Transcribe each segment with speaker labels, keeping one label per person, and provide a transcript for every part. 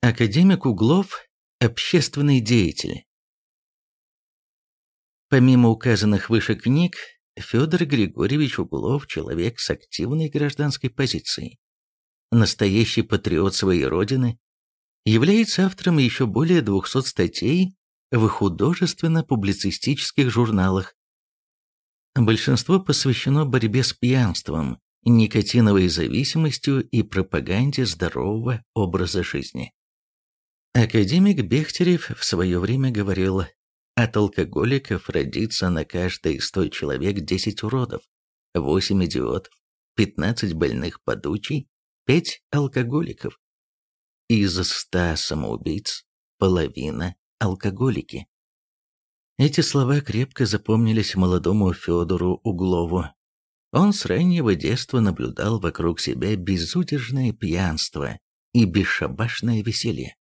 Speaker 1: Академик Углов – общественный деятель. Помимо указанных выше книг, Федор Григорьевич Углов – человек с активной гражданской позицией. Настоящий патриот своей родины, является автором еще более 200 статей в художественно-публицистических журналах. Большинство посвящено борьбе с пьянством, никотиновой зависимостью и пропаганде здорового образа жизни. Академик Бехтерев в свое время говорил, от алкоголиков родится на каждый сто человек 10 уродов, 8 идиотов, 15 больных подучий, 5 алкоголиков. Из 100 самоубийц половина алкоголики. Эти слова крепко запомнились молодому Федору Углову. Он с раннего детства наблюдал вокруг себя безудержное пьянство и бесшабашное веселье.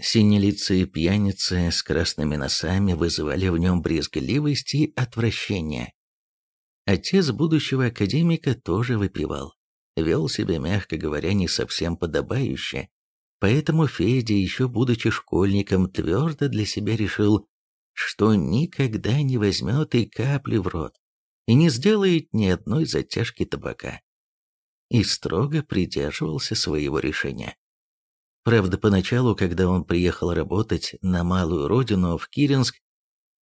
Speaker 1: Синелицые пьяницы с красными носами вызывали в нем брезгливость и отвращение. Отец будущего академика тоже выпивал, вел себя, мягко говоря, не совсем подобающе, поэтому Федя, еще будучи школьником, твердо для себя решил, что никогда не возьмет и капли в рот и не сделает ни одной затяжки табака. И строго придерживался своего решения. Правда, поначалу, когда он приехал работать на малую родину в Киренск,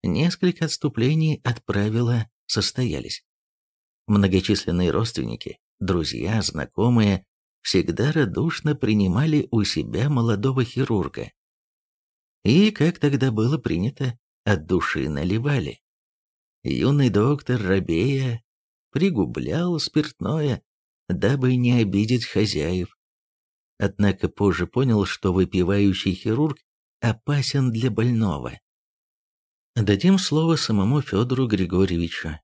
Speaker 1: несколько отступлений от правила состоялись. Многочисленные родственники, друзья, знакомые всегда радушно принимали у себя молодого хирурга. И, как тогда было принято, от души наливали. Юный доктор Рабея пригублял спиртное, дабы не обидеть хозяев, однако позже понял, что выпивающий хирург опасен для больного. Дадим слово самому Федору Григорьевичу.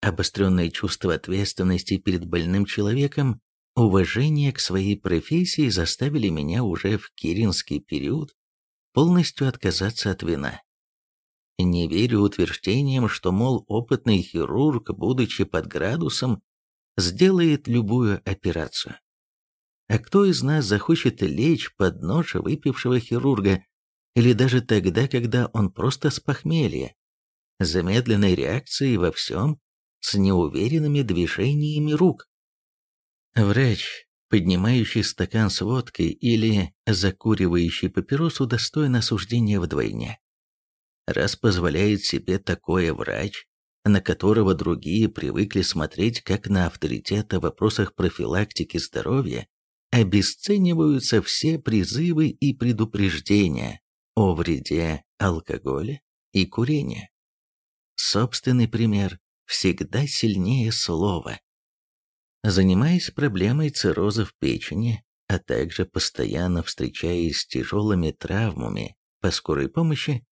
Speaker 1: Обостренное чувство ответственности перед больным человеком, уважение к своей профессии заставили меня уже в киринский период полностью отказаться от вина. Не верю утверждениям, что, мол, опытный хирург, будучи под градусом, сделает любую операцию. А кто из нас захочет лечь под нож выпившего хирурга, или даже тогда, когда он просто с похмелья, замедленной реакцией во всем, с неуверенными движениями рук? Врач, поднимающий стакан с водкой или закуривающий папиросу, достоин осуждения вдвойне. Раз позволяет себе такое врач, на которого другие привыкли смотреть как на авторитета в вопросах профилактики здоровья, обесцениваются все призывы и предупреждения о вреде алкоголя и курения. Собственный пример всегда сильнее слова. Занимаясь проблемой цирроза в печени, а также постоянно встречаясь с тяжелыми травмами по скорой помощи,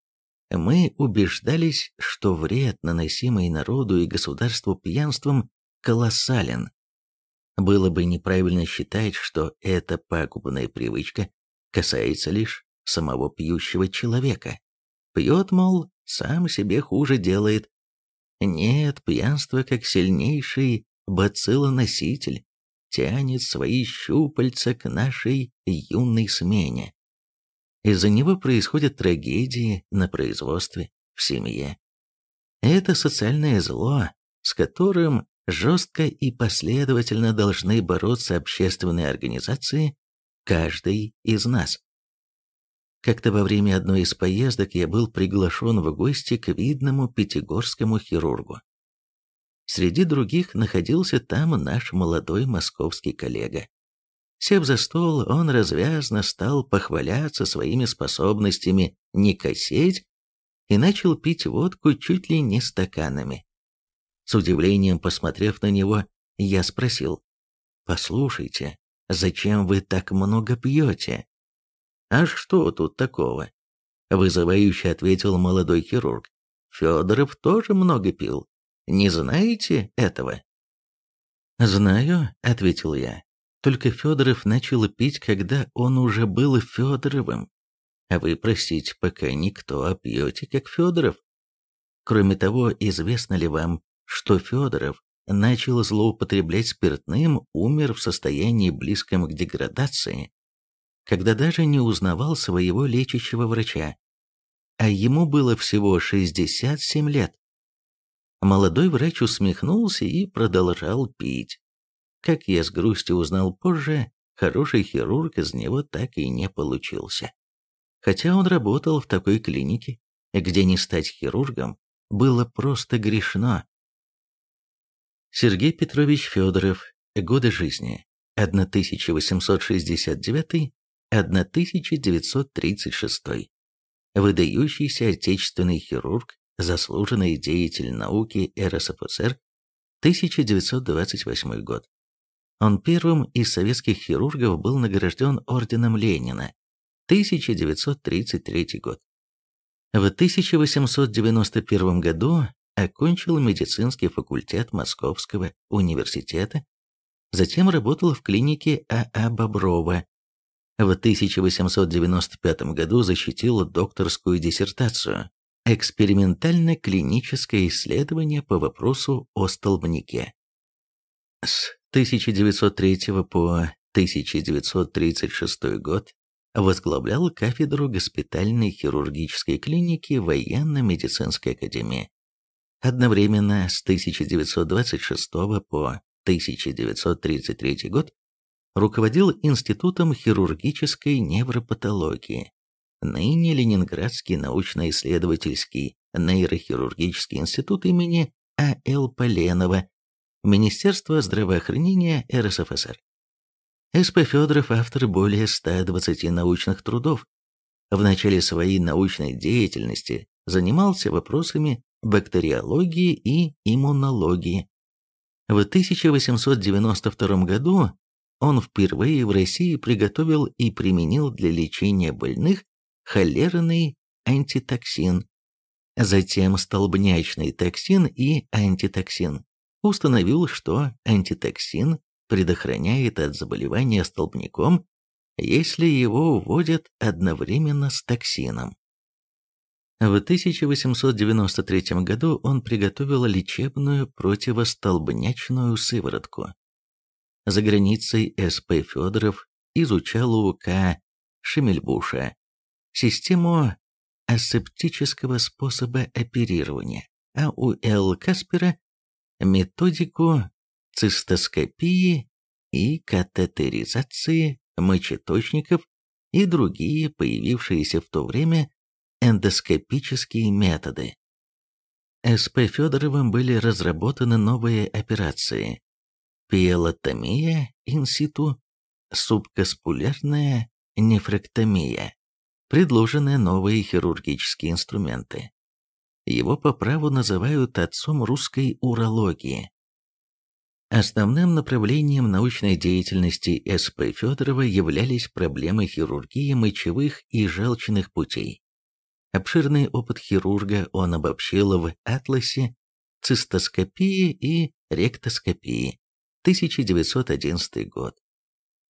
Speaker 1: мы убеждались, что вред, наносимый народу и государству пьянством, колоссален. Было бы неправильно считать, что эта пагубная привычка касается лишь самого пьющего человека. Пьет, мол, сам себе хуже делает. Нет, пьянство как сильнейший бациллоноситель тянет свои щупальца к нашей юной смене. Из-за него происходят трагедии на производстве, в семье. Это социальное зло, с которым жестко и последовательно должны бороться общественные организации, каждый из нас. Как-то во время одной из поездок я был приглашен в гости к видному пятигорскому хирургу. Среди других находился там наш молодой московский коллега. Сев за стол, он развязно стал похваляться своими способностями не косеть и начал пить водку чуть ли не стаканами. С удивлением посмотрев на него, я спросил, «Послушайте, зачем вы так много пьете?» «А что тут такого?» Вызывающе ответил молодой хирург. «Федоров тоже много пил. Не знаете этого?» «Знаю», — ответил я. «Только Федоров начал пить, когда он уже был Федоровым. А вы, простите, пока никто, а пьете, как Федоров. Кроме того, известно ли вам, что Федоров начал злоупотреблять спиртным, умер в состоянии близком к деградации, когда даже не узнавал своего лечащего врача, а ему было всего 67 лет. Молодой врач усмехнулся и продолжал пить. Как я с грустью узнал позже, хороший хирург из него так и не получился. Хотя он работал в такой клинике, где не стать хирургом было просто грешно. Сергей Петрович Федоров. Годы жизни. 1869-1936. Выдающийся отечественный хирург, заслуженный деятель науки РСФСР, 1928 год. Он первым из советских хирургов был награжден орденом Ленина, 1933 год. В 1891 году окончил медицинский факультет Московского университета, затем работал в клинике А.А. Боброва. В 1895 году защитил докторскую диссертацию «Экспериментально-клиническое исследование по вопросу о столбнике». С 1903 по 1936 год возглавлял кафедру госпитальной хирургической клиники военно-медицинской академии. Одновременно с 1926 по 1933 год руководил Институтом хирургической невропатологии, ныне Ленинградский научно-исследовательский нейрохирургический институт имени А.Л. Поленова, Министерство здравоохранения РСФСР. С.П. Федоров – автор более 120 научных трудов. В начале своей научной деятельности занимался вопросами бактериологии и иммунологии. В 1892 году он впервые в России приготовил и применил для лечения больных холерный антитоксин, затем столбнячный токсин и антитоксин. Установил, что антитоксин предохраняет от заболевания столбняком, если его вводят одновременно с токсином. В 1893 году он приготовил лечебную противостолбнячную сыворотку. За границей С.П. Федоров изучал у К. Шемельбуша систему асептического способа оперирования, а у Л. Каспера методику цистоскопии и катетеризации мочеточников и другие появившиеся в то время эндоскопические методы. С.П. Федоровым были разработаны новые операции пиелотомия инситу, субкаспулярная нефректомия, предложены новые хирургические инструменты. Его по праву называют отцом русской урологии. Основным направлением научной деятельности С.П. Федорова являлись проблемы хирургии мочевых и желчных путей. Обширный опыт хирурга он обобщил в «Атласе цистоскопии и ректоскопии», 1911 год.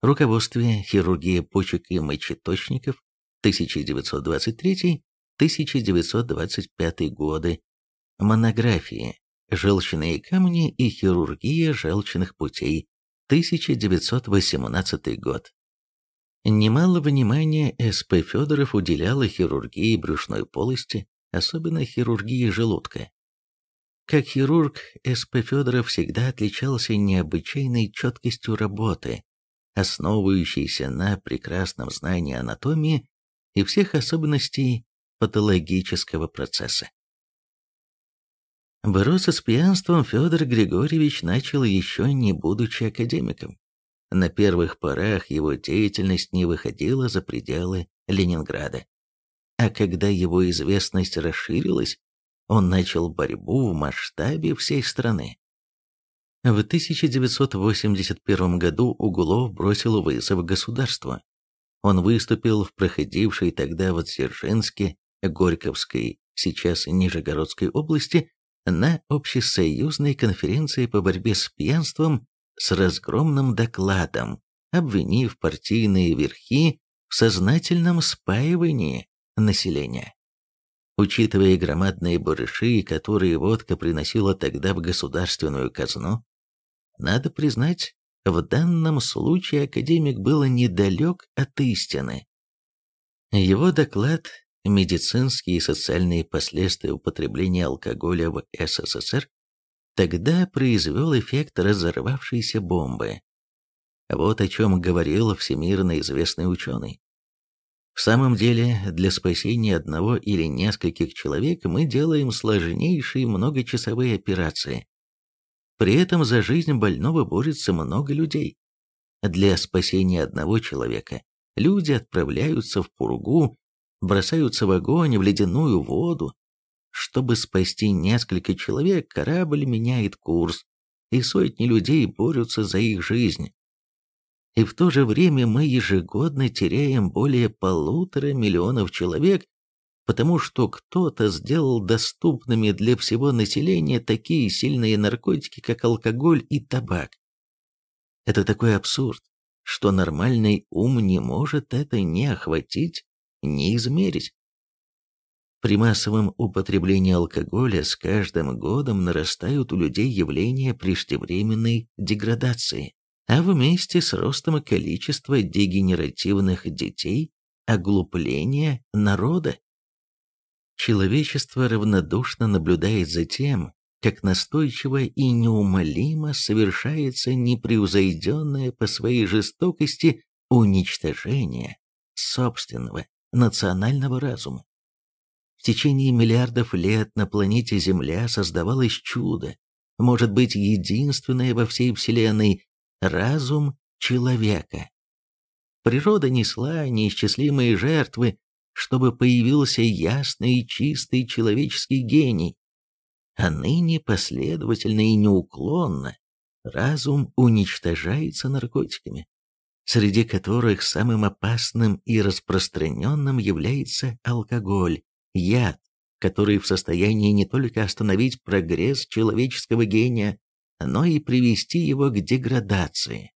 Speaker 1: Руководстве хирургии почек и мочеточников, 1923-1925 годы. Монографии Желчные камни и хирургия желчных путей. 1918 год. Немало внимания С.П. Федоров уделяла хирургии брюшной полости, особенно хирургии желудка. Как хирург, С.П. Федоров всегда отличался необычайной четкостью работы, основывающейся на прекрасном знании анатомии и всех особенностей патологического процесса. Бороться с пьянством Федор Григорьевич начал еще не будучи академиком. На первых порах его деятельность не выходила за пределы Ленинграда. А когда его известность расширилась, он начал борьбу в масштабе всей страны. В 1981 году Углов бросил вызов государству. Он выступил в проходившей тогда в Дзержинске, Горьковской, сейчас Нижегородской области, на общесоюзной конференции по борьбе с пьянством с разгромным докладом, обвинив партийные верхи в сознательном спаивании населения. Учитывая громадные барыши, которые водка приносила тогда в государственную казну, надо признать, в данном случае академик был недалек от истины. Его доклад «Медицинские и социальные последствия употребления алкоголя в СССР» тогда произвел эффект разорвавшейся бомбы. Вот о чем говорил всемирно известный ученый. В самом деле, для спасения одного или нескольких человек мы делаем сложнейшие многочасовые операции. При этом за жизнь больного борется много людей. Для спасения одного человека люди отправляются в пургу, бросаются в огонь, в ледяную воду. Чтобы спасти несколько человек, корабль меняет курс, и сотни людей борются за их жизнь и в то же время мы ежегодно теряем более полутора миллионов человек, потому что кто-то сделал доступными для всего населения такие сильные наркотики, как алкоголь и табак. Это такой абсурд, что нормальный ум не может это ни охватить, ни измерить. При массовом употреблении алкоголя с каждым годом нарастают у людей явления преждевременной деградации а вместе с ростом количества дегенеративных детей – оглупление народа. Человечество равнодушно наблюдает за тем, как настойчиво и неумолимо совершается непревзойденное по своей жестокости уничтожение собственного национального разума. В течение миллиардов лет на планете Земля создавалось чудо, может быть, единственное во всей Вселенной, разум человека. Природа несла неисчислимые жертвы, чтобы появился ясный и чистый человеческий гений. А ныне последовательно и неуклонно разум уничтожается наркотиками, среди которых самым опасным и распространенным является алкоголь, яд, который в состоянии не только остановить прогресс человеческого гения, но и привести его к деградации.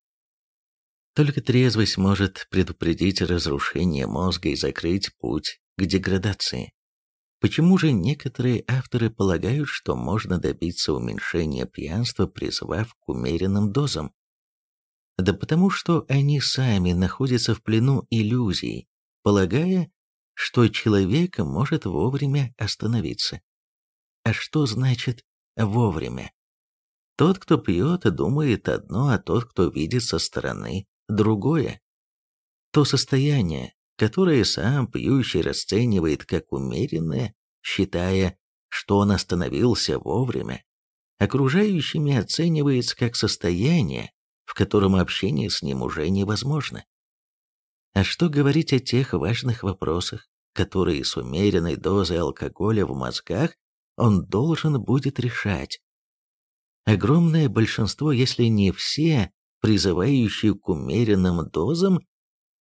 Speaker 1: Только трезвость может предупредить разрушение мозга и закрыть путь к деградации. Почему же некоторые авторы полагают, что можно добиться уменьшения пьянства, призвав к умеренным дозам? Да потому что они сами находятся в плену иллюзий, полагая, что человек может вовремя остановиться. А что значит «вовремя»? Тот, кто пьет, думает одно, а тот, кто видит со стороны, другое. То состояние, которое сам пьющий расценивает как умеренное, считая, что он остановился вовремя, окружающими оценивается как состояние, в котором общение с ним уже невозможно. А что говорить о тех важных вопросах, которые с умеренной дозой алкоголя в мозгах он должен будет решать? Огромное большинство, если не все, призывающие к умеренным дозам,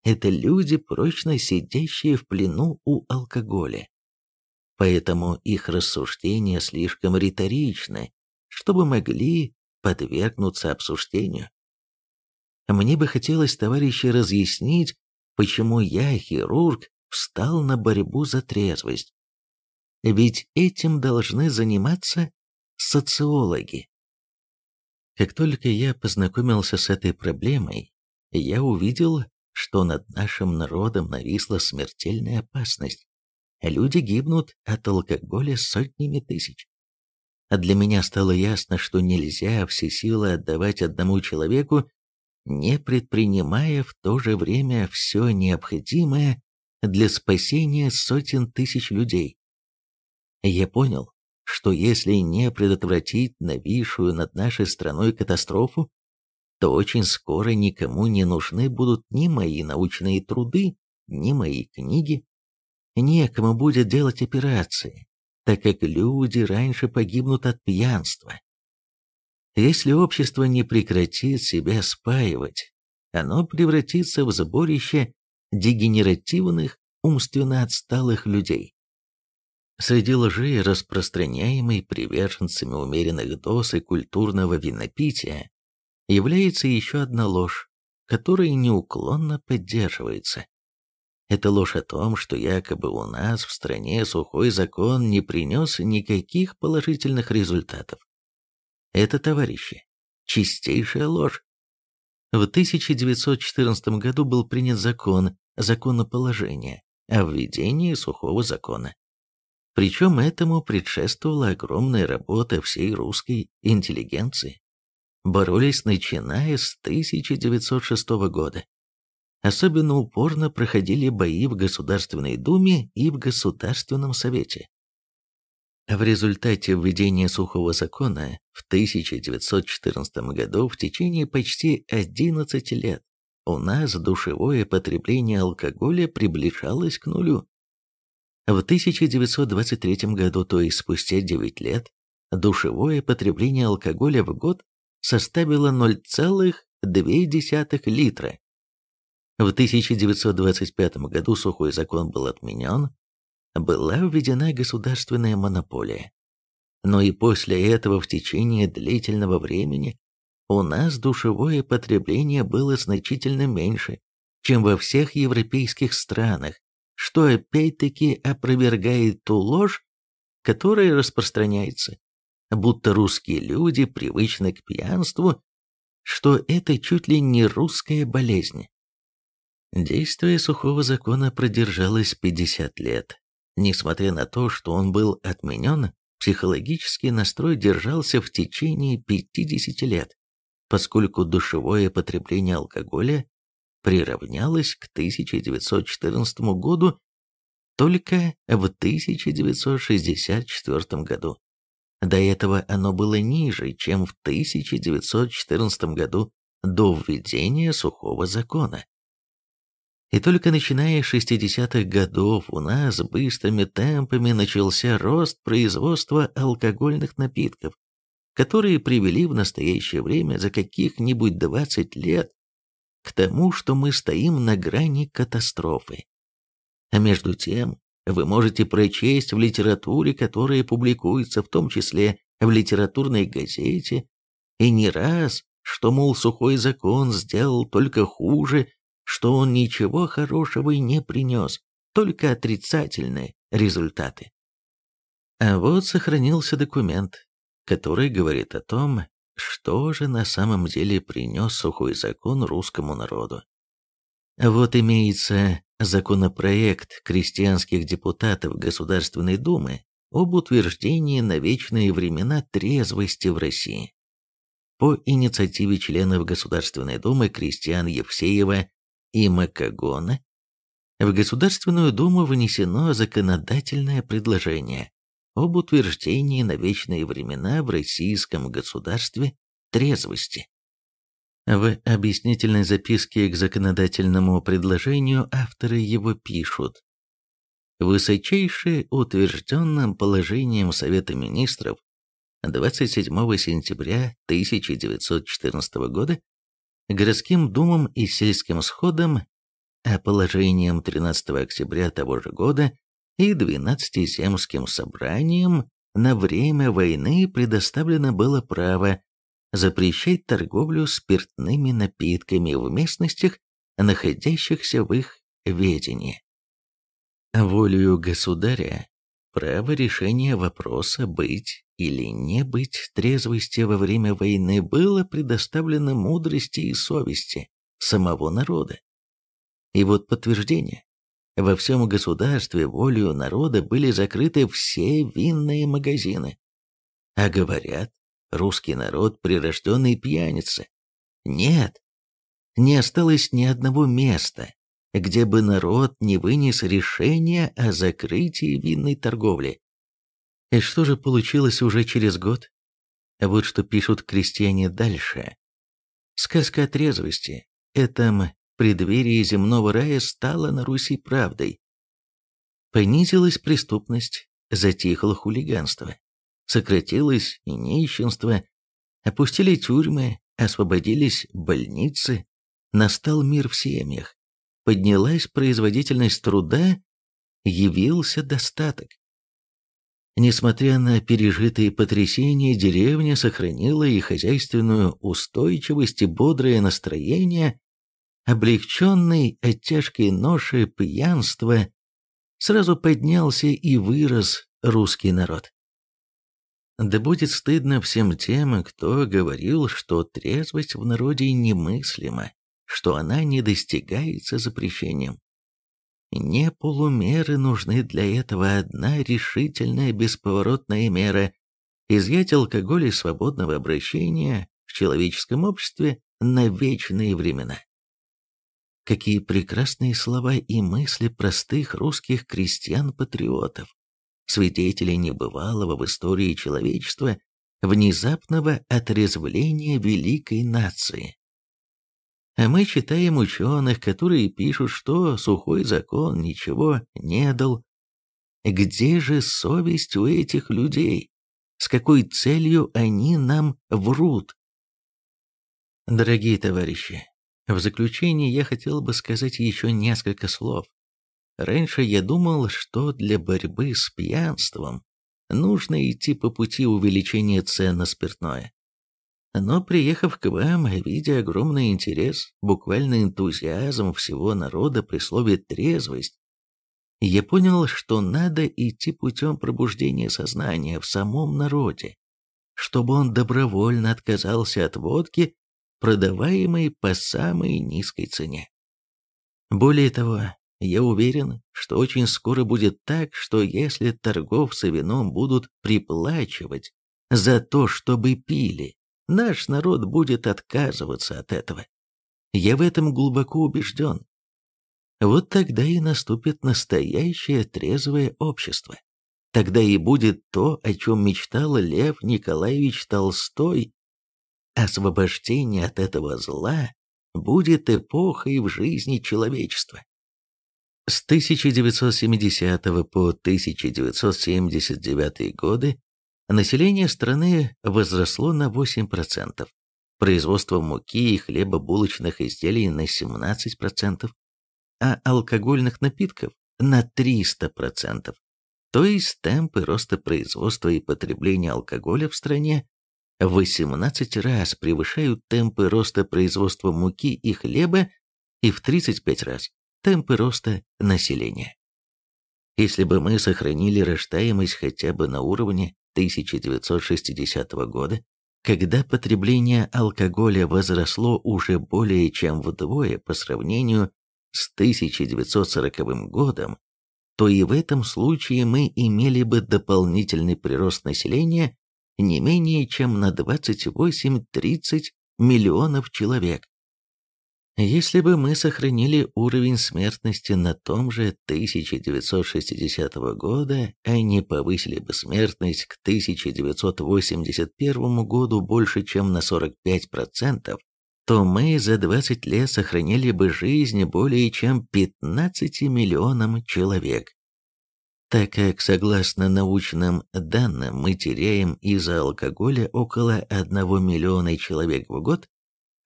Speaker 1: это люди, прочно сидящие в плену у алкоголя. Поэтому их рассуждения слишком риторичны, чтобы могли подвергнуться обсуждению. Мне бы хотелось, товарищи, разъяснить, почему я, хирург, встал на борьбу за трезвость. Ведь этим должны заниматься социологи. Как только я познакомился с этой проблемой, я увидел, что над нашим народом нависла смертельная опасность. Люди гибнут от алкоголя сотнями тысяч. А для меня стало ясно, что нельзя все силы отдавать одному человеку, не предпринимая в то же время все необходимое для спасения сотен тысяч людей. Я понял, что если не предотвратить нависшую над нашей страной катастрофу, то очень скоро никому не нужны будут ни мои научные труды, ни мои книги. Некому будет делать операции, так как люди раньше погибнут от пьянства. Если общество не прекратит себя спаивать, оно превратится в сборище дегенеративных, умственно отсталых людей. Среди лжи, распространяемой приверженцами умеренных доз и культурного винопития, является еще одна ложь, которая неуклонно поддерживается. Это ложь о том, что якобы у нас в стране сухой закон не принес никаких положительных результатов. Это, товарищи, чистейшая ложь. В 1914 году был принят закон, законоположение о введении сухого закона. Причем этому предшествовала огромная работа всей русской интеллигенции. Боролись начиная с 1906 года. Особенно упорно проходили бои в Государственной Думе и в Государственном Совете. В результате введения сухого закона в 1914 году в течение почти 11 лет у нас душевое потребление алкоголя приближалось к нулю. В 1923 году, то есть спустя 9 лет, душевое потребление алкоголя в год составило 0,2 литра. В 1925 году сухой закон был отменен, была введена государственная монополия. Но и после этого в течение длительного времени у нас душевое потребление было значительно меньше, чем во всех европейских странах, что опять-таки опровергает ту ложь, которая распространяется, будто русские люди привычны к пьянству, что это чуть ли не русская болезнь. Действие сухого закона продержалось 50 лет. Несмотря на то, что он был отменен, психологический настрой держался в течение 50 лет, поскольку душевое потребление алкоголя приравнялось к 1914 году только в 1964 году. До этого оно было ниже, чем в 1914 году до введения сухого закона. И только начиная с 60-х годов у нас быстрыми темпами начался рост производства алкогольных напитков, которые привели в настоящее время за каких-нибудь 20 лет к тому, что мы стоим на грани катастрофы. А между тем, вы можете прочесть в литературе, которая публикуется в том числе в литературной газете, и не раз, что, мол, сухой закон сделал только хуже что он ничего хорошего и не принес, только отрицательные результаты. А вот сохранился документ, который говорит о том, что же на самом деле принес сухой закон русскому народу. Вот имеется законопроект крестьянских депутатов Государственной Думы об утверждении на вечные времена трезвости в России. По инициативе членов Государственной Думы крестьян Евсеева и Макагона, в Государственную Думу внесено законодательное предложение об утверждении на вечные времена в российском государстве трезвости. В объяснительной записке к законодательному предложению авторы его пишут «Высочайшее утвержденным положением Совета Министров 27 сентября 1914 года городским думам и сельским сходам, а положением 13 октября того же года и 12 земским собраниям на время войны предоставлено было право запрещать торговлю спиртными напитками в местностях, находящихся в их ведении. Волею государя право решения вопроса быть или не быть трезвости во время войны было предоставлено мудрости и совести самого народа. И вот подтверждение. Во всем государстве волею народа были закрыты все винные магазины. А говорят, русский народ прирожденный пьяница. Нет, не осталось ни одного места, где бы народ не вынес решение о закрытии винной торговли. И что же получилось уже через год? Вот что пишут крестьяне дальше. Сказка о трезвости, этом преддверии земного рая стала на Руси правдой. Понизилась преступность, затихло хулиганство, сократилось и нищенство, опустили тюрьмы, освободились больницы, настал мир в семьях, поднялась производительность труда, явился достаток. Несмотря на пережитые потрясения, деревня сохранила и хозяйственную устойчивость, и бодрое настроение, облегченный от тяжкой ноши пьянства, сразу поднялся и вырос русский народ. Да будет стыдно всем тем, кто говорил, что трезвость в народе немыслима, что она не достигается запрещением. Не полумеры нужны для этого одна решительная бесповоротная мера – изъять алкоголь из свободного обращения в человеческом обществе на вечные времена. Какие прекрасные слова и мысли простых русских крестьян-патриотов, свидетелей небывалого в истории человечества внезапного отрезвления великой нации. А мы читаем ученых, которые пишут, что сухой закон ничего не дал. Где же совесть у этих людей? С какой целью они нам врут? Дорогие товарищи, в заключение я хотел бы сказать еще несколько слов. Раньше я думал, что для борьбы с пьянством нужно идти по пути увеличения цен на спиртное. Но приехав к вам, видя огромный интерес, буквально энтузиазм всего народа при слове «трезвость», я понял, что надо идти путем пробуждения сознания в самом народе, чтобы он добровольно отказался от водки, продаваемой по самой низкой цене. Более того, я уверен, что очень скоро будет так, что если торговцы вином будут приплачивать за то, чтобы пили, Наш народ будет отказываться от этого. Я в этом глубоко убежден. Вот тогда и наступит настоящее трезвое общество. Тогда и будет то, о чем мечтал Лев Николаевич Толстой. Освобождение от этого зла будет эпохой в жизни человечества. С 1970 по 1979 годы Население страны возросло на 8%, производство муки и хлебобулочных изделий на 17%, а алкогольных напитков на 300%. То есть темпы роста производства и потребления алкоголя в стране в 18 раз превышают темпы роста производства муки и хлеба и в 35 раз темпы роста населения. Если бы мы сохранили рождаемость хотя бы на уровне 1960 года, когда потребление алкоголя возросло уже более чем вдвое по сравнению с 1940 годом, то и в этом случае мы имели бы дополнительный прирост населения не менее чем на 28-30 миллионов человек. Если бы мы сохранили уровень смертности на том же 1960 года, а не повысили бы смертность к 1981 году больше, чем на 45%, то мы за 20 лет сохранили бы жизнь более чем 15 миллионам человек. Так как, согласно научным данным, мы теряем из-за алкоголя около 1 миллиона человек в год,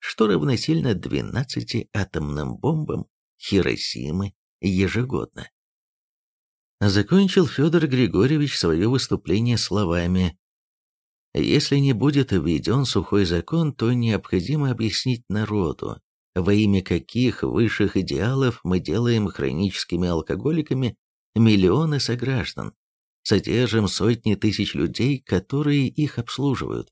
Speaker 1: что равносильно 12 атомным бомбам Хиросимы ежегодно. Закончил Федор Григорьевич свое выступление словами «Если не будет введен сухой закон, то необходимо объяснить народу, во имя каких высших идеалов мы делаем хроническими алкоголиками миллионы сограждан, содержим сотни тысяч людей, которые их обслуживают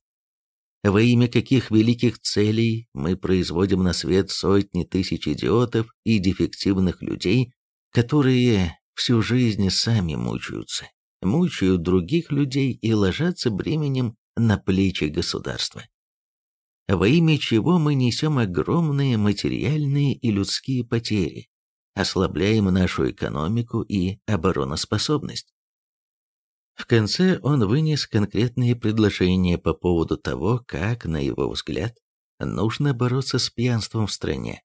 Speaker 1: во имя каких великих целей мы производим на свет сотни тысяч идиотов и дефективных людей, которые всю жизнь сами мучаются, мучают других людей и ложатся бременем на плечи государства. Во имя чего мы несем огромные материальные и людские потери, ослабляем нашу экономику и обороноспособность. В конце он вынес конкретные предложения по поводу того, как, на его взгляд, нужно бороться с пьянством в стране.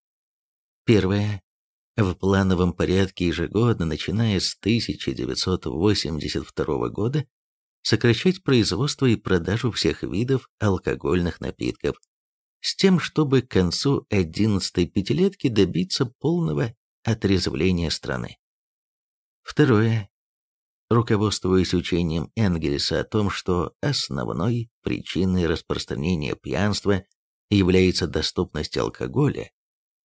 Speaker 1: Первое. В плановом порядке ежегодно, начиная с 1982 года, сокращать производство и продажу всех видов алкогольных напитков, с тем, чтобы к концу 11-й пятилетки добиться полного отрезвления страны. Второе руководствуясь учением Энгельса о том, что основной причиной распространения пьянства является доступность алкоголя,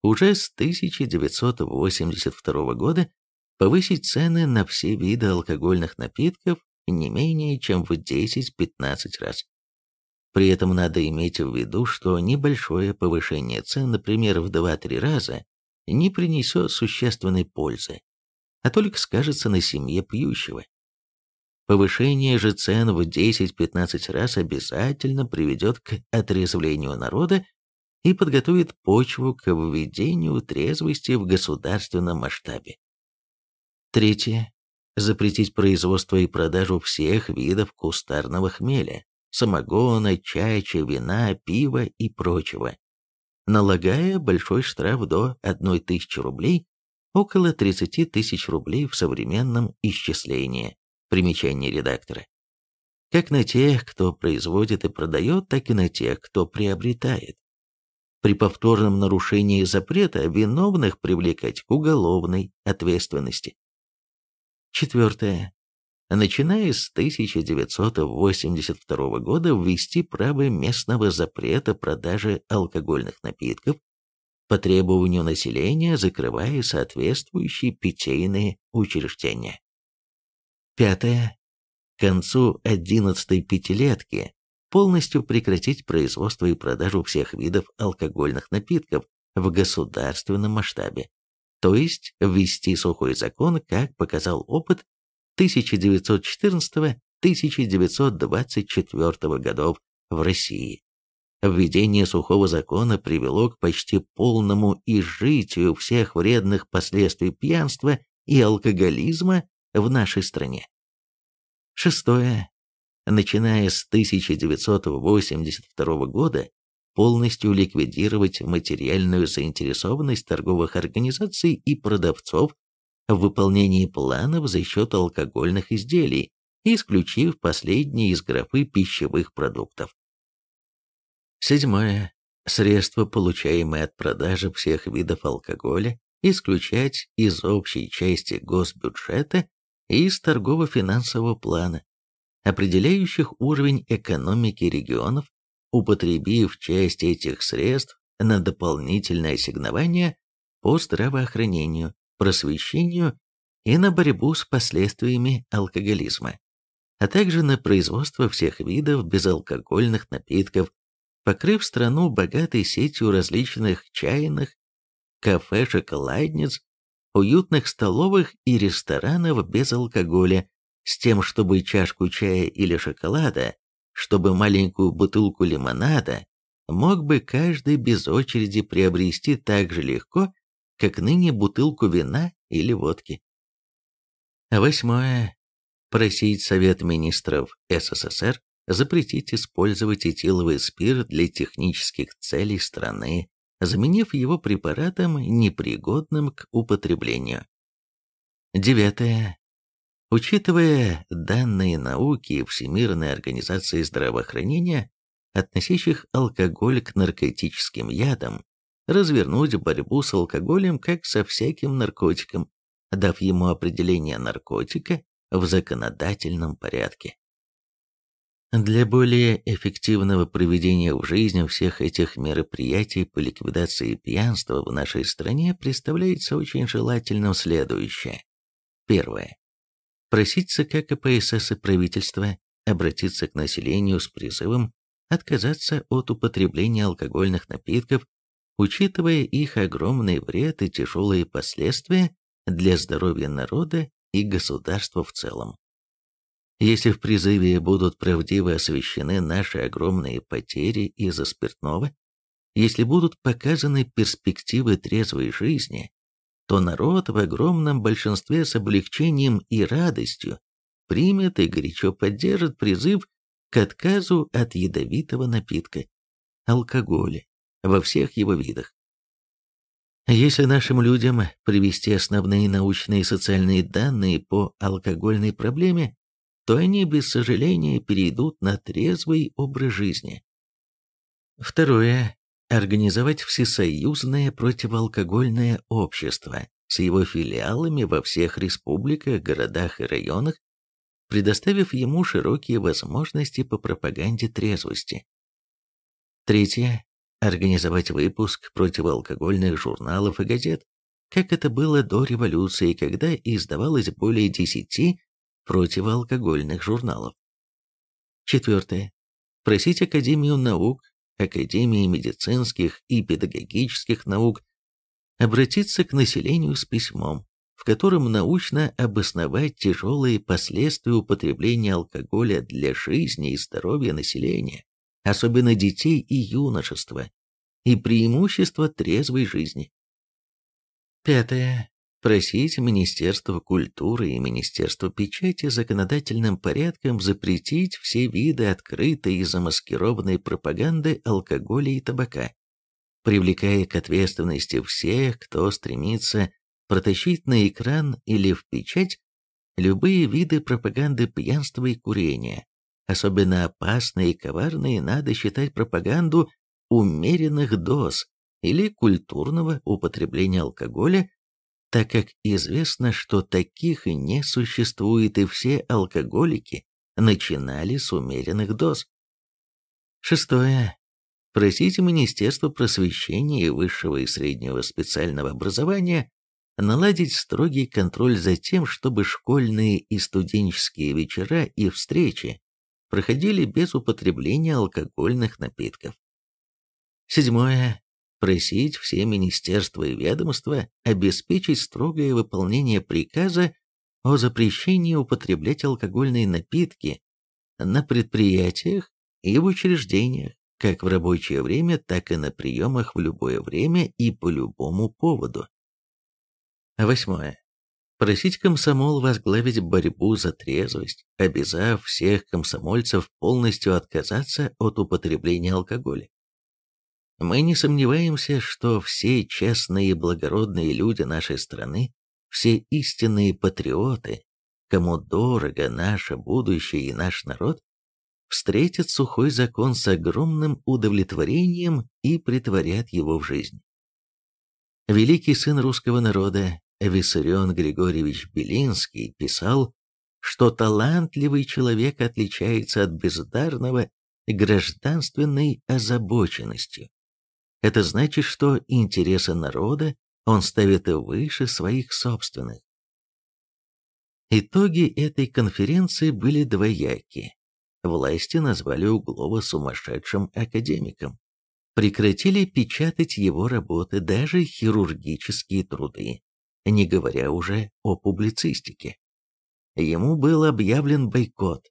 Speaker 1: уже с 1982 года повысить цены на все виды алкогольных напитков не менее чем в 10-15 раз. При этом надо иметь в виду, что небольшое повышение цен, например, в 2-3 раза, не принесет существенной пользы, а только скажется на семье пьющего. Повышение же цен в 10-15 раз обязательно приведет к отрезвлению народа и подготовит почву к введению трезвости в государственном масштабе. Третье. Запретить производство и продажу всех видов кустарного хмеля, самогона, чача, вина, пива и прочего, налагая большой штраф до 1000 рублей, около 30 тысяч рублей в современном исчислении. Примечание редактора. Как на тех, кто производит и продает, так и на тех, кто приобретает. При повторном нарушении запрета виновных привлекать к уголовной ответственности. Четвертое начиная с 1982 года ввести право местного запрета продажи алкогольных напитков по требованию населения, закрывая соответствующие питейные учреждения. Пятое. К концу 11-й пятилетки полностью прекратить производство и продажу всех видов алкогольных напитков в государственном масштабе, то есть ввести сухой закон, как показал опыт 1914-1924 годов в России. Введение сухого закона привело к почти полному изжитию всех вредных последствий пьянства и алкоголизма в нашей стране. Шестое. Начиная с 1982 года полностью ликвидировать материальную заинтересованность торговых организаций и продавцов в выполнении планов за счет алкогольных изделий, исключив последние из графы пищевых продуктов. Седьмое. Средства, получаемые от продажи всех видов алкоголя, исключать из общей части госбюджета из торгово-финансового плана, определяющих уровень экономики регионов, употребив часть этих средств на дополнительное ассигнование по здравоохранению, просвещению и на борьбу с последствиями алкоголизма, а также на производство всех видов безалкогольных напитков, покрыв страну богатой сетью различных чайных, кафе-шоколадниц, уютных столовых и ресторанов без алкоголя, с тем, чтобы чашку чая или шоколада, чтобы маленькую бутылку лимонада мог бы каждый без очереди приобрести так же легко, как ныне бутылку вина или водки. Восьмое. Просить Совет Министров СССР запретить использовать этиловый спирт для технических целей страны, заменив его препаратом, непригодным к употреблению. Девятое. Учитывая данные науки и Всемирной организации здравоохранения, относящих алкоголь к наркотическим ядам, развернуть борьбу с алкоголем как со всяким наркотиком, дав ему определение наркотика в законодательном порядке. Для более эффективного проведения в жизни всех этих мероприятий по ликвидации пьянства в нашей стране представляется очень желательным следующее. Первое. Просить ЦК КПСС и правительства обратиться к населению с призывом отказаться от употребления алкогольных напитков учитывая их огромный вред и тяжелые последствия для здоровья народа и государства в целом. Если в призыве будут правдиво освещены наши огромные потери из-за спиртного, если будут показаны перспективы трезвой жизни, то народ в огромном большинстве с облегчением и радостью примет и горячо поддержит призыв к отказу от ядовитого напитка, алкоголя, во всех его видах. Если нашим людям привести основные научные и социальные данные по алкогольной проблеме, то они без сожаления перейдут на трезвый образ жизни. Второе. Организовать всесоюзное противоалкогольное общество с его филиалами во всех республиках, городах и районах, предоставив ему широкие возможности по пропаганде трезвости. Третье организовать выпуск противоалкогольных журналов и газет, как это было до революции, когда издавалось более десяти противоалкогольных журналов. Четвертое. Просить Академию наук, Академии медицинских и педагогических наук обратиться к населению с письмом, в котором научно обосновать тяжелые последствия употребления алкоголя для жизни и здоровья населения, особенно детей и юношества, и преимущества трезвой жизни. Пятое. Просить Министерство культуры и Министерство печати законодательным порядком запретить все виды открытой и замаскированной пропаганды алкоголя и табака, привлекая к ответственности всех, кто стремится протащить на экран или в печать любые виды пропаганды пьянства и курения. Особенно опасной и коварной надо считать пропаганду умеренных доз или культурного употребления алкоголя, так как известно, что таких не существует, и все алкоголики начинали с умеренных доз. Шестое. Просите Министерство просвещения высшего и среднего специального образования наладить строгий контроль за тем, чтобы школьные и студенческие вечера и встречи проходили без употребления алкогольных напитков. Седьмое. Просить все министерства и ведомства обеспечить строгое выполнение приказа о запрещении употреблять алкогольные напитки на предприятиях и в учреждениях, как в рабочее время, так и на приемах в любое время и по любому поводу. Восьмое. Просить комсомол возглавить борьбу за трезвость, обязав всех комсомольцев полностью отказаться от употребления алкоголя. Мы не сомневаемся, что все честные и благородные люди нашей страны, все истинные патриоты, кому дорого наше будущее и наш народ, встретят сухой закон с огромным удовлетворением и притворят его в жизнь. Великий сын русского народа Виссарион Григорьевич Белинский писал, что талантливый человек отличается от бездарного гражданственной озабоченностью. Это значит, что интересы народа он ставит выше своих собственных. Итоги этой конференции были двояки. Власти назвали Углова сумасшедшим академиком. Прекратили печатать его работы, даже хирургические труды не говоря уже о публицистике. Ему был объявлен бойкот.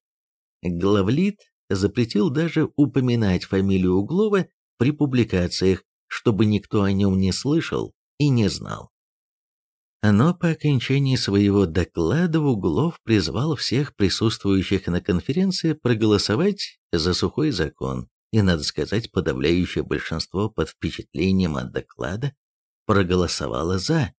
Speaker 1: Главлит запретил даже упоминать фамилию Углова при публикациях, чтобы никто о нем не слышал и не знал. Но по окончании своего доклада Углов призвал всех присутствующих на конференции проголосовать за сухой закон, и, надо сказать, подавляющее большинство под впечатлением от доклада проголосовало «за».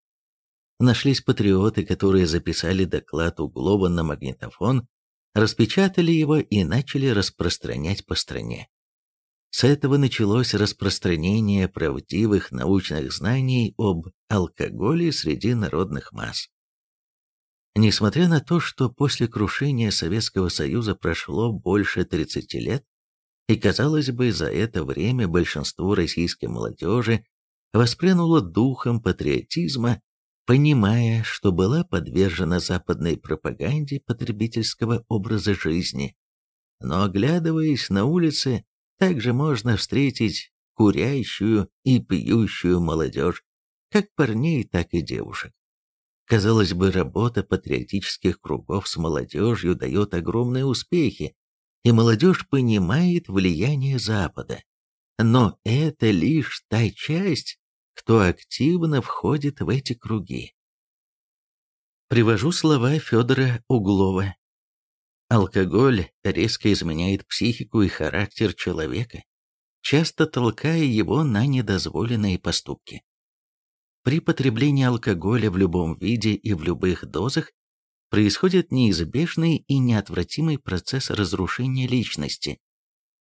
Speaker 1: Нашлись патриоты, которые записали доклад Углова на магнитофон, распечатали его и начали распространять по стране. С этого началось распространение правдивых научных знаний об алкоголе среди народных масс. Несмотря на то, что после крушения Советского Союза прошло больше 30 лет, и, казалось бы, за это время большинство российской молодежи воспрянуло духом патриотизма понимая, что была подвержена западной пропаганде потребительского образа жизни. Но оглядываясь на улице, также можно встретить курящую и пьющую молодежь, как парней, так и девушек. Казалось бы, работа патриотических кругов с молодежью дает огромные успехи, и молодежь понимает влияние Запада. Но это лишь та часть, кто активно входит в эти круги. Привожу слова Федора Углова. Алкоголь резко изменяет психику и характер человека, часто толкая его на недозволенные поступки. При потреблении алкоголя в любом виде и в любых дозах происходит неизбежный и неотвратимый процесс разрушения личности,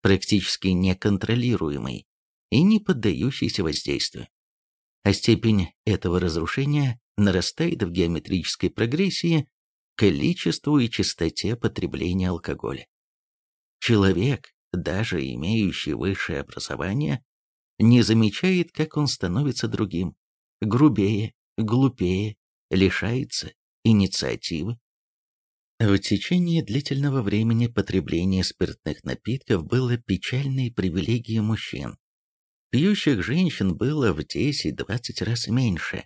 Speaker 1: практически неконтролируемый и не поддающийся воздействию а степень этого разрушения нарастает в геометрической прогрессии количеству и частоте потребления алкоголя. Человек, даже имеющий высшее образование, не замечает, как он становится другим, грубее, глупее, лишается инициативы. В течение длительного времени потребление спиртных напитков было печальной привилегией мужчин. Пьющих женщин было в 10-20 раз меньше.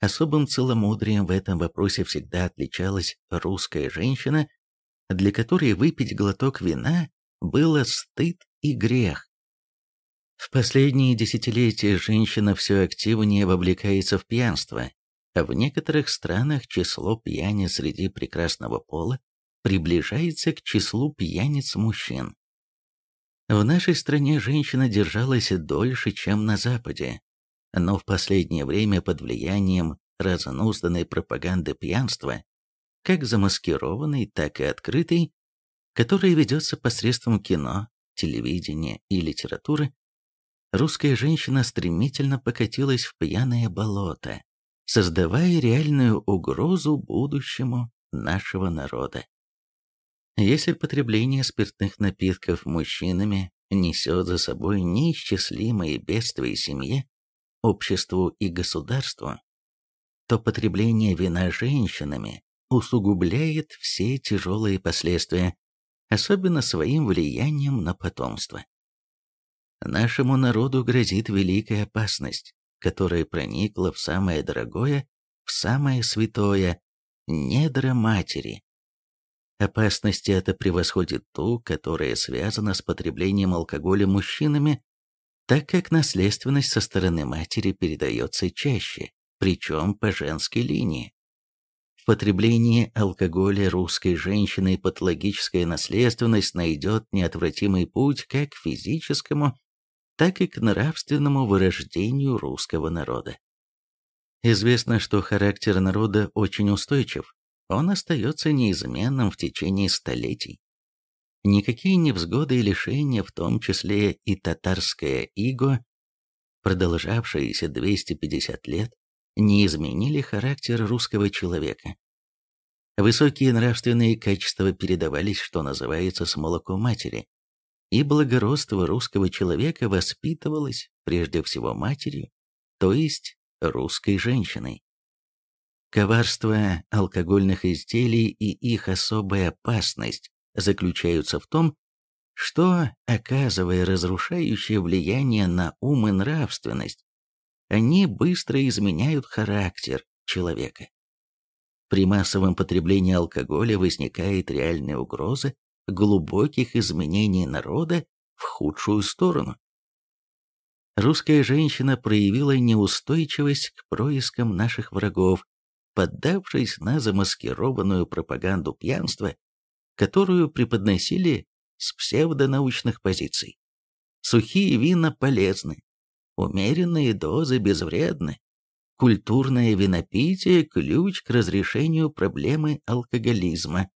Speaker 1: Особым целомудрием в этом вопросе всегда отличалась русская женщина, для которой выпить глоток вина было стыд и грех. В последние десятилетия женщина все активнее вовлекается в пьянство, а в некоторых странах число пьяниц среди прекрасного пола приближается к числу пьяниц мужчин. В нашей стране женщина держалась дольше, чем на Западе, но в последнее время под влиянием разнузданной пропаганды пьянства, как замаскированной, так и открытой, которая ведется посредством кино, телевидения и литературы, русская женщина стремительно покатилась в пьяное болото, создавая реальную угрозу будущему нашего народа. Если потребление спиртных напитков мужчинами несет за собой неисчислимые бедствия семье, обществу и государству, то потребление вина женщинами усугубляет все тяжелые последствия, особенно своим влиянием на потомство. Нашему народу грозит великая опасность, которая проникла в самое дорогое, в самое святое, недра матери. Опасность эта превосходит ту, которая связана с потреблением алкоголя мужчинами, так как наследственность со стороны матери передается чаще, причем по женской линии. В потреблении алкоголя русской женщины патологическая наследственность найдет неотвратимый путь как к физическому, так и к нравственному вырождению русского народа. Известно, что характер народа очень устойчив, он остается неизменным в течение столетий. Никакие невзгоды и лишения, в том числе и татарская иго, продолжавшиеся 250 лет, не изменили характер русского человека. Высокие нравственные качества передавались, что называется, с молоком матери, и благородство русского человека воспитывалось прежде всего матерью, то есть русской женщиной. Коварство алкогольных изделий и их особая опасность заключаются в том, что, оказывая разрушающее влияние на ум и нравственность, они быстро изменяют характер человека. При массовом потреблении алкоголя возникает реальная угроза глубоких изменений народа в худшую сторону. Русская женщина проявила неустойчивость к проискам наших врагов, поддавшись на замаскированную пропаганду пьянства, которую преподносили с псевдонаучных позиций. Сухие вина полезны, умеренные дозы безвредны, культурное винопитие – ключ к разрешению проблемы алкоголизма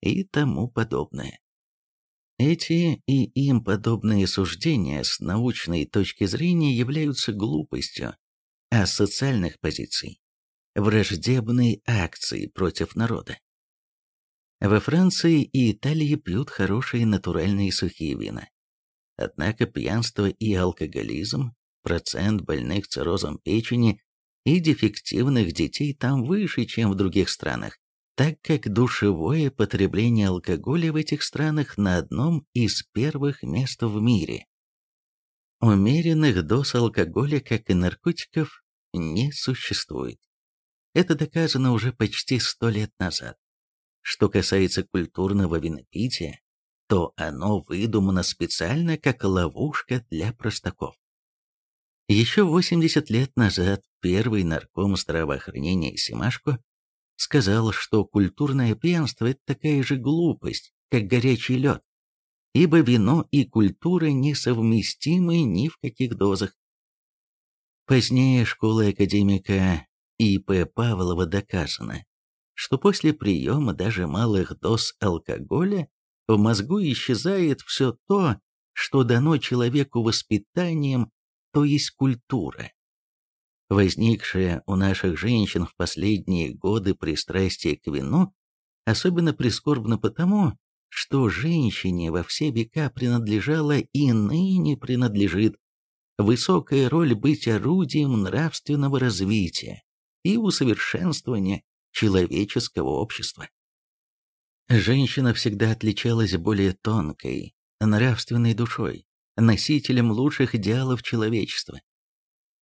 Speaker 1: и тому подобное. Эти и им подобные суждения с научной точки зрения являются глупостью, а с социальных позиций враждебной акции против народа. Во Франции и Италии пьют хорошие натуральные сухие вина. Однако пьянство и алкоголизм, процент больных циррозом печени и дефективных детей там выше, чем в других странах, так как душевое потребление алкоголя в этих странах на одном из первых мест в мире. Умеренных доз алкоголя, как и наркотиков, не существует. Это доказано уже почти сто лет назад. Что касается культурного винопития, то оно выдумано специально как ловушка для простаков. Еще 80 лет назад первый нарком здравоохранения Симашко сказал, что культурное пьянство – это такая же глупость, как горячий лед, ибо вино и культура несовместимы ни в каких дозах. Позднее школа академика и П. Павлова доказано, что после приема даже малых доз алкоголя в мозгу исчезает все то, что дано человеку воспитанием, то есть культура. Возникшее у наших женщин в последние годы пристрастие к вину особенно прискорбно потому, что женщине во все века принадлежала и ныне принадлежит высокая роль быть орудием нравственного развития и усовершенствования человеческого общества. Женщина всегда отличалась более тонкой, нравственной душой, носителем лучших идеалов человечества.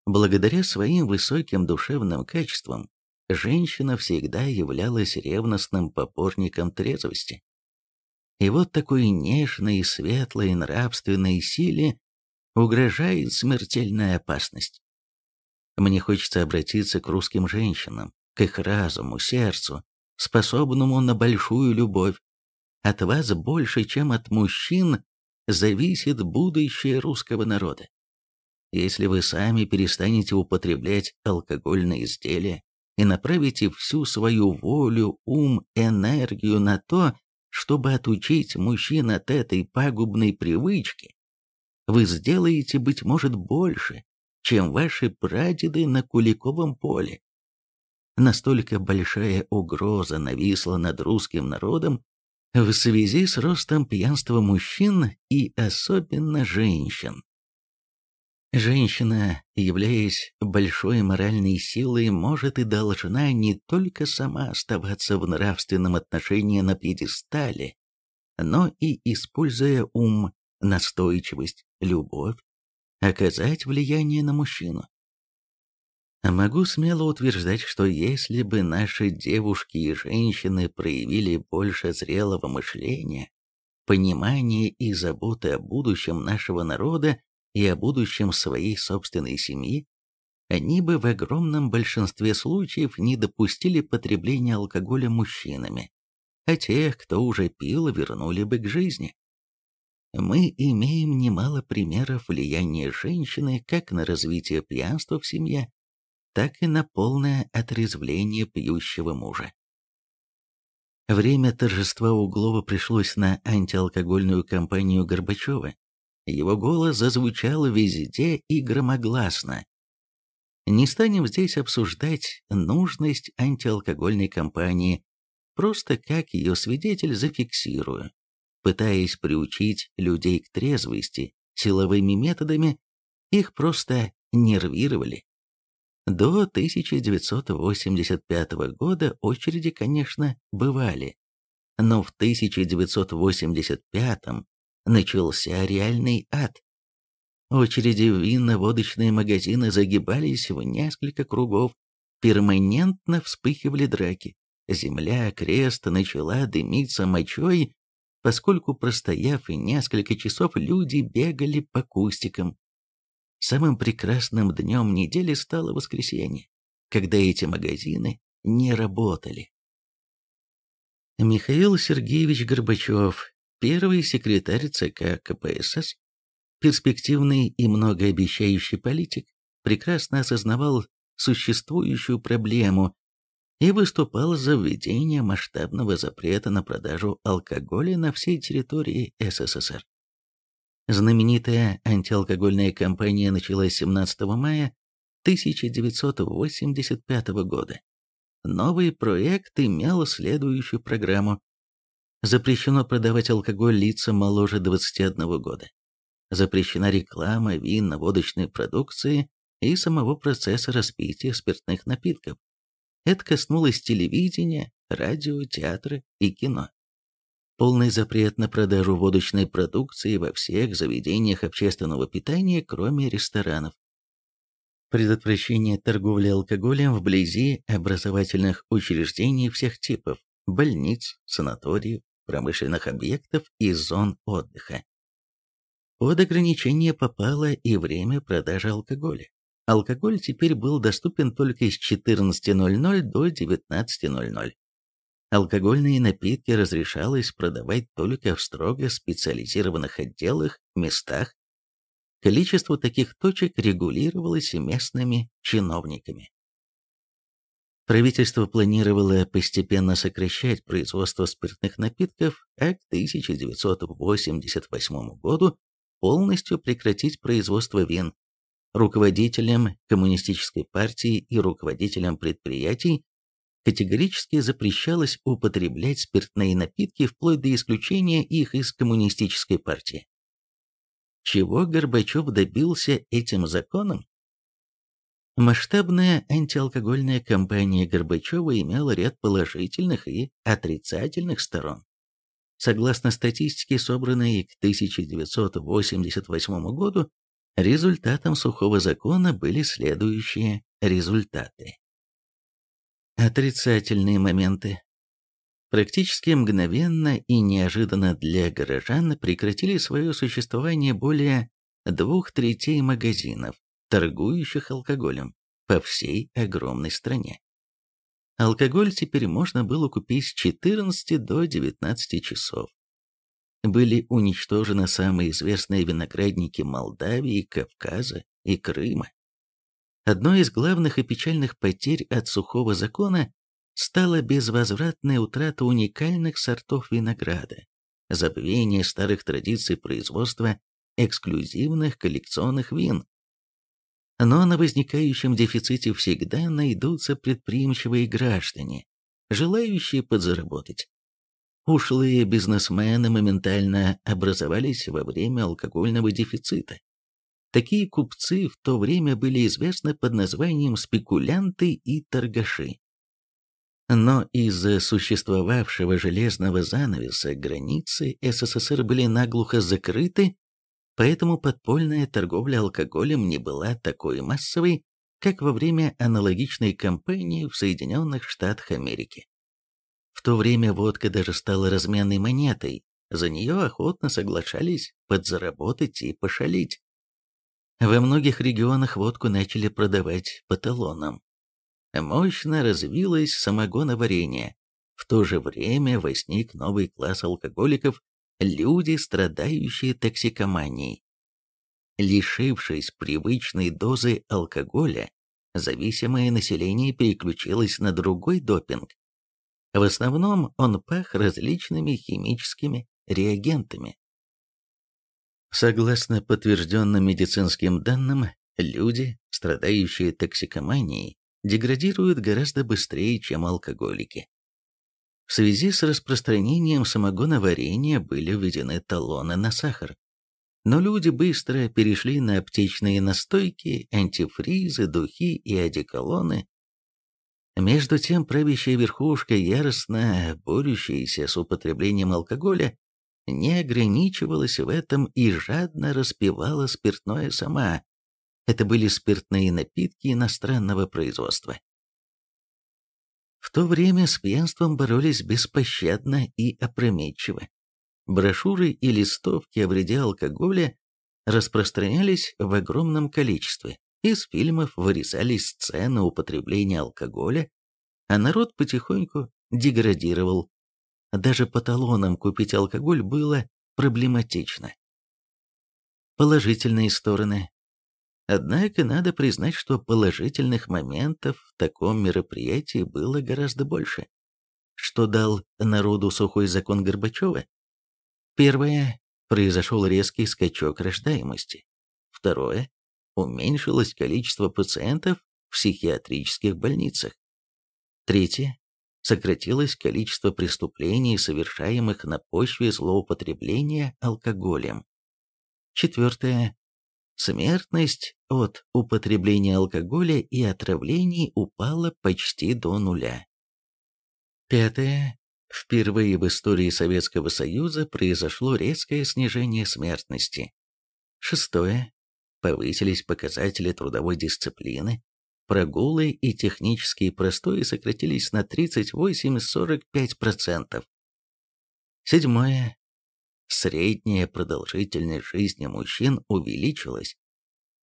Speaker 1: Благодаря своим высоким душевным качествам, женщина всегда являлась ревностным поборником трезвости. И вот такой нежной, светлой, нравственной силе угрожает смертельная опасность. Мне хочется обратиться к русским женщинам, к их разуму, сердцу, способному на большую любовь. От вас больше, чем от мужчин, зависит будущее русского народа. Если вы сами перестанете употреблять алкогольные изделия и направите всю свою волю, ум, энергию на то, чтобы отучить мужчин от этой пагубной привычки, вы сделаете, быть может, больше, чем ваши прадеды на Куликовом поле. Настолько большая угроза нависла над русским народом в связи с ростом пьянства мужчин и особенно женщин. Женщина, являясь большой моральной силой, может и должна не только сама оставаться в нравственном отношении на пьедестале, но и, используя ум, настойчивость, любовь, оказать влияние на мужчину. Могу смело утверждать, что если бы наши девушки и женщины проявили больше зрелого мышления, понимания и заботы о будущем нашего народа, и о будущем своей собственной семьи, они бы в огромном большинстве случаев не допустили потребления алкоголя мужчинами, а тех, кто уже пил, вернули бы к жизни. Мы имеем немало примеров влияния женщины как на развитие пьянства в семье, так и на полное отрезвление пьющего мужа. Время торжества Углова пришлось на антиалкогольную кампанию Горбачева, его голос зазвучал везде и громогласно. Не станем здесь обсуждать нужность антиалкогольной кампании, просто как ее свидетель зафиксирую. Пытаясь приучить людей к трезвости силовыми методами, их просто нервировали. До 1985 года очереди, конечно, бывали, но в 1985 начался реальный ад. Очереди в винно-водочные магазины загибались в несколько кругов, перманентно вспыхивали драки. Земля, крест начала дымиться мочой, поскольку, простояв несколько часов, люди бегали по кустикам. Самым прекрасным днем недели стало воскресенье, когда эти магазины не работали. Михаил Сергеевич Горбачев, Первый секретарь ЦК КПСС, перспективный и многообещающий политик, прекрасно осознавал существующую проблему и выступал за введение масштабного запрета на продажу алкоголя на всей территории СССР. Знаменитая антиалкогольная кампания началась 17 мая 1985 года. Новый проект имел следующую программу Запрещено продавать алкоголь лицам моложе 21 года. Запрещена реклама винно-водочной продукции и самого процесса распития спиртных напитков. Это коснулось телевидения, радио, театра и кино. Полный запрет на продажу водочной продукции во всех заведениях общественного питания, кроме ресторанов. Предотвращение торговли алкоголем вблизи образовательных учреждений всех типов, больниц, санаториев, промышленных объектов и зон отдыха. Под ограничение попало и время продажи алкоголя. Алкоголь теперь был доступен только с 14.00 до 19.00. Алкогольные напитки разрешалось продавать только в строго специализированных отделах, местах. Количество таких точек регулировалось местными чиновниками. Правительство планировало постепенно сокращать производство спиртных напитков, а к 1988 году полностью прекратить производство вин. Руководителям коммунистической партии и руководителям предприятий категорически запрещалось употреблять спиртные напитки вплоть до исключения их из коммунистической партии. Чего Горбачев добился этим законом? Масштабная антиалкогольная кампания Горбачева имела ряд положительных и отрицательных сторон. Согласно статистике, собранной к 1988 году, результатом сухого закона были следующие результаты. Отрицательные моменты. Практически мгновенно и неожиданно для горожан прекратили свое существование более двух третей магазинов, торгующих алкоголем, по всей огромной стране. Алкоголь теперь можно было купить с 14 до 19 часов. Были уничтожены самые известные виноградники Молдавии, Кавказа и Крыма. Одной из главных и печальных потерь от сухого закона стала безвозвратная утрата уникальных сортов винограда, забвение старых традиций производства эксклюзивных коллекционных вин. Но на возникающем дефиците всегда найдутся предприимчивые граждане, желающие подзаработать. Ушлые бизнесмены моментально образовались во время алкогольного дефицита. Такие купцы в то время были известны под названием спекулянты и торгаши. Но из-за существовавшего железного занавеса границы СССР были наглухо закрыты, поэтому подпольная торговля алкоголем не была такой массовой, как во время аналогичной кампании в Соединенных Штатах Америки. В то время водка даже стала разменной монетой, за нее охотно соглашались подзаработать и пошалить. Во многих регионах водку начали продавать по талонам мощно развилось самогоноварение. В то же время возник новый класс алкоголиков – люди, страдающие токсикоманией. Лишившись привычной дозы алкоголя, зависимое население переключилось на другой допинг. В основном он пах различными химическими реагентами. Согласно подтвержденным медицинским данным, люди, страдающие токсикоманией, деградируют гораздо быстрее, чем алкоголики. В связи с распространением самогоноварения были введены талоны на сахар. Но люди быстро перешли на аптечные настойки, антифризы, духи и одеколоны. Между тем правящая верхушка, яростно борющаяся с употреблением алкоголя, не ограничивалась в этом и жадно распивала спиртное сама, это были спиртные напитки иностранного производства. В то время с пьянством боролись беспощадно и опрометчиво. Брошюры и листовки о вреде алкоголя распространялись в огромном количестве. Из фильмов вырезались сцены употребления алкоголя, а народ потихоньку деградировал. Даже по талонам купить алкоголь было проблематично. Положительные стороны Однако надо признать, что положительных моментов в таком мероприятии было гораздо больше. Что дал народу сухой закон Горбачева? Первое. Произошел резкий скачок рождаемости. Второе. Уменьшилось количество пациентов в психиатрических больницах. Третье. Сократилось количество преступлений, совершаемых на почве злоупотребления алкоголем. Четвертое Смертность от употребления алкоголя и отравлений упала почти до нуля. Пятое. Впервые в истории Советского Союза произошло резкое снижение смертности. Шестое. Повысились показатели трудовой дисциплины, прогулы и технические простои сократились на 38-45%. Седьмое. Средняя продолжительность жизни мужчин увеличилась.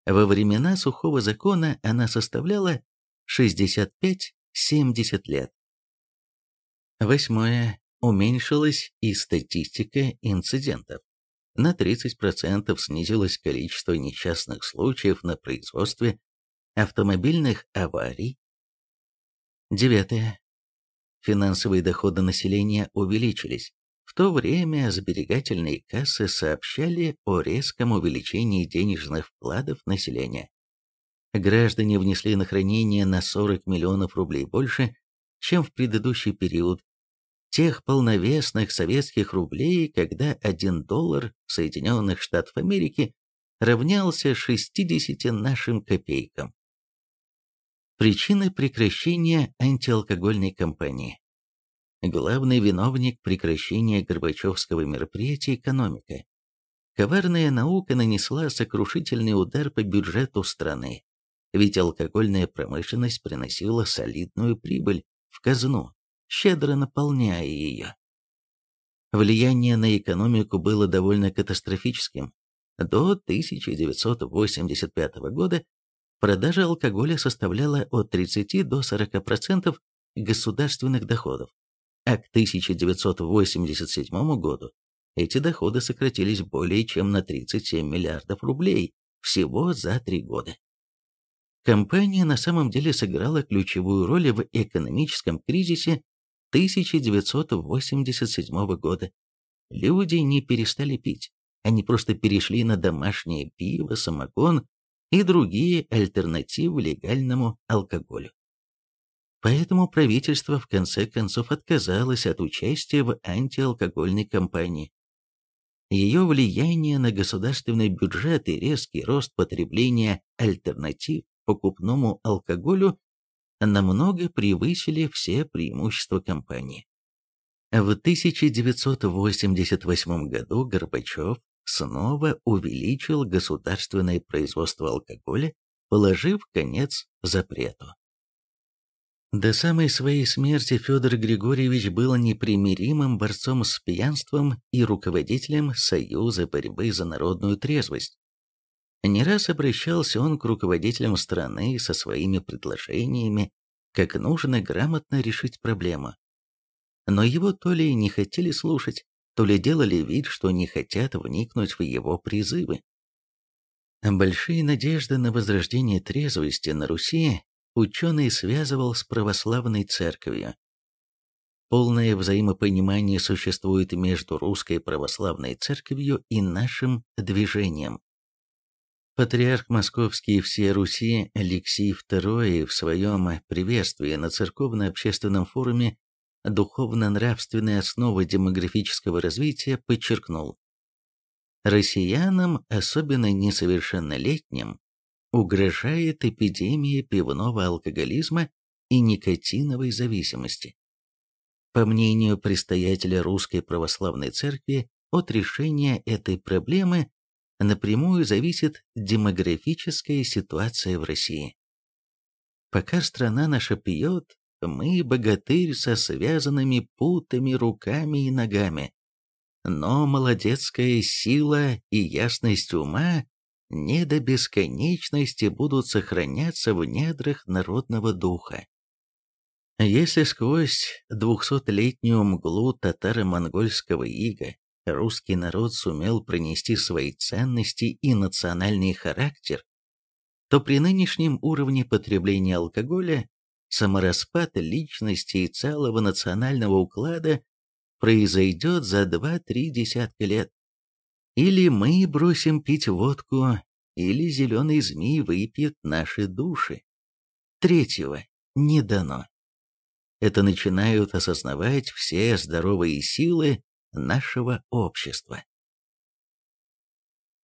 Speaker 1: Во времена сухого закона она составляла 65-70 лет. Восьмое. Уменьшилась и статистика инцидентов. На 30% снизилось количество несчастных случаев на производстве автомобильных аварий. Девятое. Финансовые доходы населения увеличились. В то время сберегательные кассы сообщали о резком увеличении денежных вкладов населения. Граждане внесли на хранение на 40 миллионов рублей больше, чем в предыдущий период, тех полновесных советских рублей, когда 1 доллар Соединенных Штатов Америки равнялся 60 нашим копейкам. Причины прекращения антиалкогольной кампании главный виновник прекращения Горбачевского мероприятия экономика. Коварная наука нанесла сокрушительный удар по бюджету страны, ведь алкогольная промышленность приносила солидную прибыль в казну, щедро наполняя ее. Влияние на экономику было довольно катастрофическим. До 1985 года продажа алкоголя составляла от 30 до 40% государственных доходов, а к 1987 году эти доходы сократились более чем на 37 миллиардов рублей всего за три года. Компания на самом деле сыграла ключевую роль в экономическом кризисе 1987 года. Люди не перестали пить, они просто перешли на домашнее пиво, самогон и другие альтернативы легальному алкоголю. Поэтому правительство в конце концов отказалось от участия в антиалкогольной кампании. Ее влияние на государственный бюджет и резкий рост потребления альтернатив покупному алкоголю намного превысили все преимущества компании. В 1988 году Горбачев снова увеличил государственное производство алкоголя, положив конец запрету. До самой своей смерти Федор Григорьевич был непримиримым борцом с пьянством и руководителем Союза борьбы за народную трезвость. Не раз обращался он к руководителям страны со своими предложениями, как нужно грамотно решить проблему. Но его то ли не хотели слушать, то ли делали вид, что не хотят вникнуть в его призывы. Большие надежды на возрождение трезвости на Руси ученый связывал с православной церковью. Полное взаимопонимание существует между русской православной церковью и нашим движением. Патриарх Московский и всей Руси Алексий II в своем приветствии на церковно-общественном форуме «Духовно-нравственные основы демографического развития» подчеркнул, россиянам, особенно несовершеннолетним, угрожает эпидемия пивного алкоголизма и никотиновой зависимости. По мнению предстоятеля Русской Православной Церкви, от решения этой проблемы напрямую зависит демографическая ситуация в России. Пока страна наша пьет, мы богатырь со связанными путами руками и ногами. Но молодецкая сила и ясность ума не до бесконечности будут сохраняться в недрах народного духа. Если сквозь двухсотлетнюю мглу татаро-монгольского ига русский народ сумел пронести свои ценности и национальный характер, то при нынешнем уровне потребления алкоголя самораспад личности и целого национального уклада произойдет за 2-3 десятка лет. Или мы бросим пить водку, или зеленый змей выпьет наши души. Третьего не дано. Это начинают осознавать все здоровые силы нашего общества.